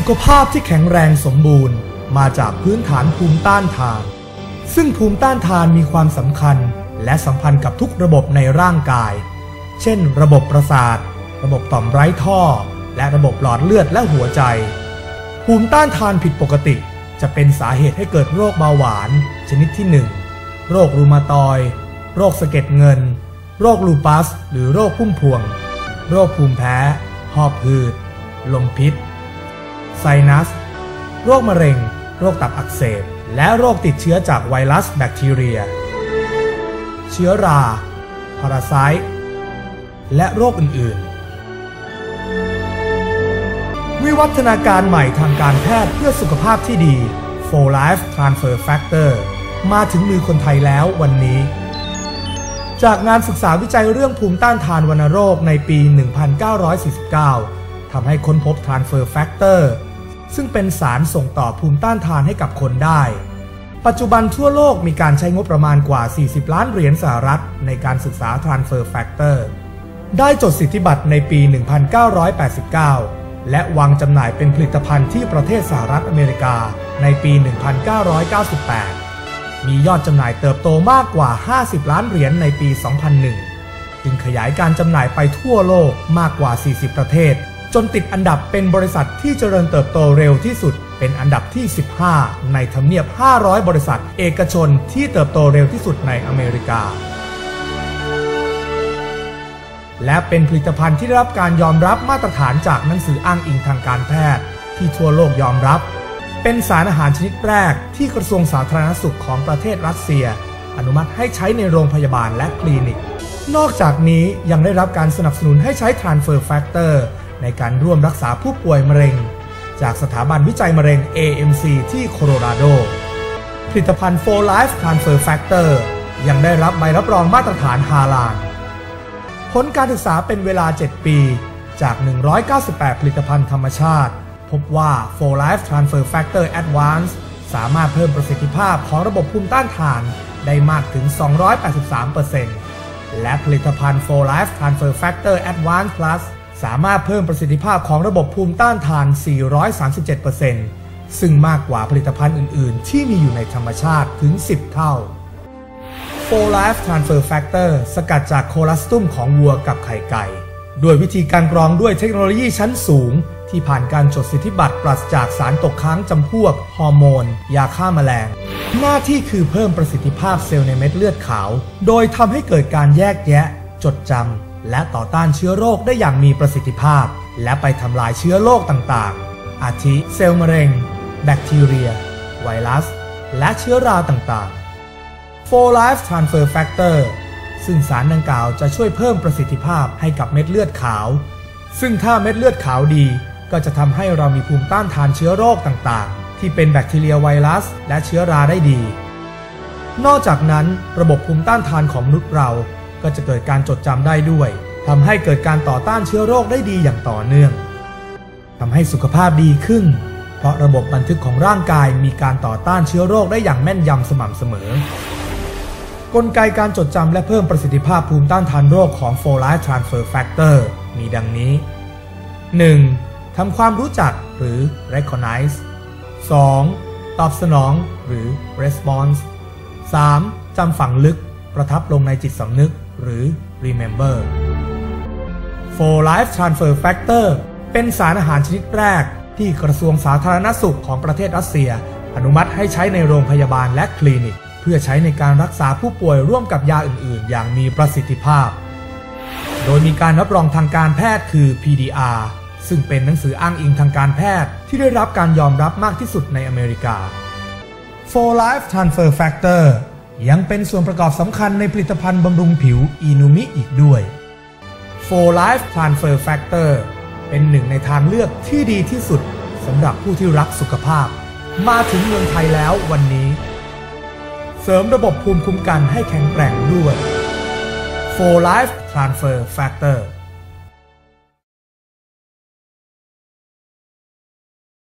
สุขภาพที่แข็งแรงสมบูรณ์ มาจากพื้นฐานภูมิต้านทาน ซึ่งภูมิต้านทานมีความสำคัญ และสัมพันธ์กับทุกระบบในร่างกาย เช่น ระบบประสาท ระบบต่อมไร้ท่อ และระบบหลอดเลือดและหัวใจ ภูมิต้านทานผิดปกติ จะเป็นสาเหตุให้เกิดโรคเบาหวาน ชนิดที่ 1 โรครูมาตอยโรคสะเก็ดเงิน โรคลูปัส หรือโรคพุ่มพวง โรคภูมิแพ้ หอบหืด ลมพิษ ไซนัส โรคมะเร็ง โรคตับอักเสบ และโรคติดเชื้อจากไวรัสแบคทีเรีย เชื้อรา พาราไซต์ และโรคอื่น ๆ วิวัฒนาการใหม่ทางการแพทย์เพื่อสุขภาพที่ดี For Life Transfer Factor มาถึงมือคนไทยแล้ววันนี้ จากงานศึกษาวิจัยเรื่องภูมิต้านทานวัณโรคในปี 1949ทำให้ค้นพบ Transfer Factor ซึ่งเป็นสารส่งต่อภูมิต้านทานให้กับคนได้ ปัจจุบันทั่วโลกมีการใช้งบประมาณกว่า 40 ล้านเหรียญสหรัฐ ในการศึกษา Transfer Factor ได้จดสิทธิบัตรในปี 1989 และวางจำหน่ายเป็นผลิตภัณฑ์ที่ประเทศสหรัฐอเมริกาในปี 1998 มียอดจำหน่ายเติบโตมากกว่า 50 ล้านเหรียญในปี 2001 จึงขยายการจำหน่ายไปทั่วโลกมากกว่า 40 ประเทศ จนติดอันดับเป็นบริษัทที่เจริญเติบโตเร็วที่สุด เป็นอันดับที่ 15 ในทำเนียบ 500 บริษัท เอกชนที่เติบโตเร็วที่สุดในอเมริกา และเป็นผลิตภัณฑ์ที่ได้รับการยอมรับมาตรฐานจากหนังสืออ้างอิงทางการแพทย์ ที่ทั่วโลกยอมรับ เป็นสารอาหารชนิดแรกที่กระทรวงสาธารณสุขของประเทศรัสเซีย อนุมัติให้ใช้ในโรงพยาบาลและคลินิกนอกจากนี้ยังได้รับการสนับสนุนให้ใช้ Transfer Factor ในการร่วมรักษาผู้ป่วยมะเร็ง จากสถาบันวิจัยมะเร็ง AMC ที่โคโลราโด ผลิตภัณฑ์ For Life Transfer Factor ยังได้รับใบรับรองมาตรฐานฮาลาลผลการศึกษาเป็นเวลา 7 ปี จาก 198 ผลิตภัณฑ์ธรรมชาติ พบว่า For Life Transfer Factor Advance สามารถเพิ่มประสิทธิภาพของระบบภูมิต้านทานได้มากถึง 283%และผลิตภัณฑ์ For Life Transfer Factor Advance Plus สามารถเพิ่มประสิทธิภาพของระบบภูมิต้านทาน 437%ซึ่งมากกว่าผลิตภัณฑ์อื่น ๆ ที่มีอยู่ในธรรมชาติถึง 10 เท่า4 Life Transfer Factor สกัดจากโคลัสตุมของวัวกับไข่ไก่ ด้วยวิธีการกรองด้วยเทคโนโลยีชั้นสูง ที่ผ่านการจดสิทธิบัตรปราศจากสารตกค้างจำพวก ฮอร์โมน ยาฆ่าแมลง หน้าที่คือเพิ่มประสิทธิภาพเซลล์ในเม็ดเลือดขาว โดยทำให้เกิดการแยกแยะ จดจำ และต่อต้านเชื้อโรคได้อย่างมีประสิทธิภาพ และไปทำลายเชื้อโรคต่างๆ อาทิเซลล์มะเร็ง แบคทีเรีย ไวรัส และเชื้อราต่างๆ For Life Transfer Factor ซึ่งสารดังกล่าวจะช่วยเพิ่มประสิทธิภาพให้กับเม็ดเลือดขาว ซึ่งถ้าเม็ดเลือดขาวดี ก็จะทำให้เรามีภูมิต้านทานเชื้อโรคต่างๆ ที่เป็นแบคทีเรียไวรัส และเชื้อราได้ดี นอกจากนั้นระบบภูมิต้านทานของมนุษย์เรา ก็จะเกิดการจดจำได้ด้วย ทำให้เกิดการต่อต้านเชื้อโรคได้ดีอย่างต่อเนื่องทำให้สุขภาพดีขึ้น เพราะระบบบันทึกของร่างกายมีการต่อต้านเชื้อโรคได้อย่างแม่นยำสม่ำเสมอ กลไกการจดจำและเพิ่มประสิทธิภาพภูมิต้านทานโรคของ For Life Transfer Factor มีดังนี้ 1. ทำความรู้จักหรือ recognize 2. ตอบสนองหรือ response 3. จำฝังลึกประทับลงในจิตสำนึก หรือ remember For Life Transfer Factor เป็นสารอาหารชนิดแรก ที่กระทรวงสาธารณสุขของประเทศรัสเซีย อนุมัติให้ใช้ในโรงพยาบาลและคลินิก เพื่อใช้ในการรักษาผู้ป่วยร่วมกับยาอื่น ๆ อย่างมีประสิทธิภาพ โดยมีการรับรองทางการแพทย์คือ PDR ซึ่งเป็นหนังสืออ้างอิงทางการแพทย์ที่ได้รับการยอมรับมากที่สุดในอเมริกา For Life Transfer Factor ยังเป็นส่วนประกอบสำคัญในผลิตภัณฑ์บำรุงผิวอีนูมิอีกด้วย For Life Transfer Factor เป็นหนึ่งในทางเลือกที่ดีที่สุดสำหรับผู้ที่รักสุขภาพ มาถึงเมืองไทยแล้ววันนี้ เสริมระบบภูมิคุ้มกันให้แข็งแกร่งด้วย For Life Transfer Factor